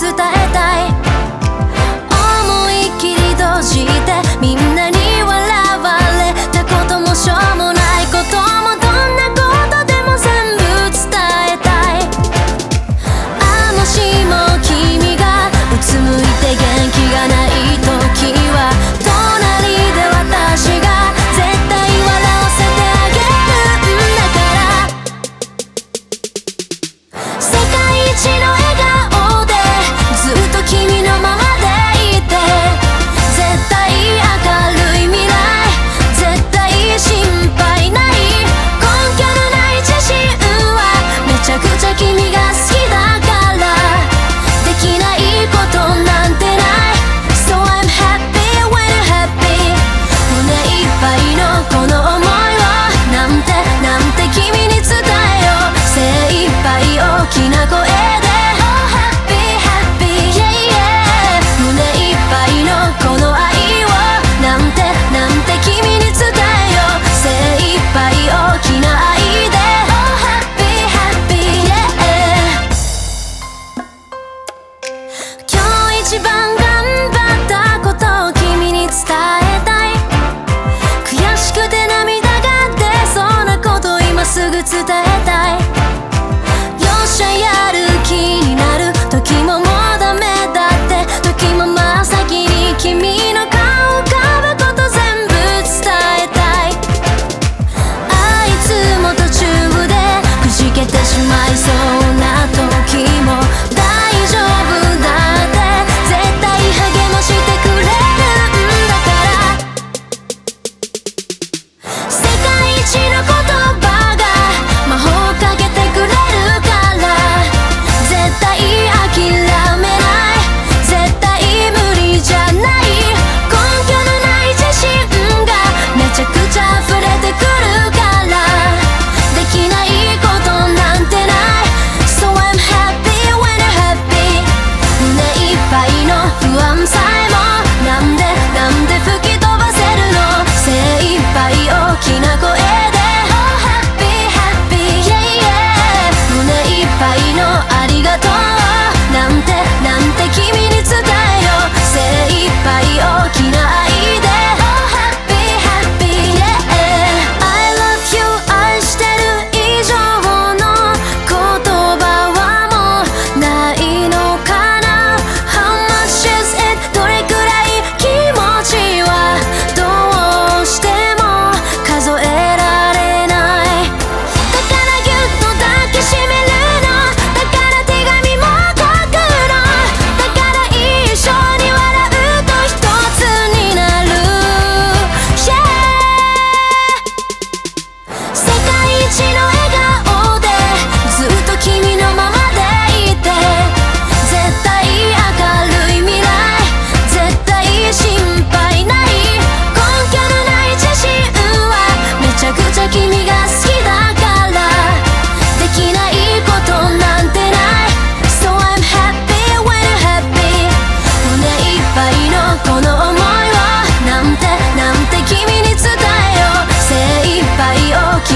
伝え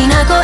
なこ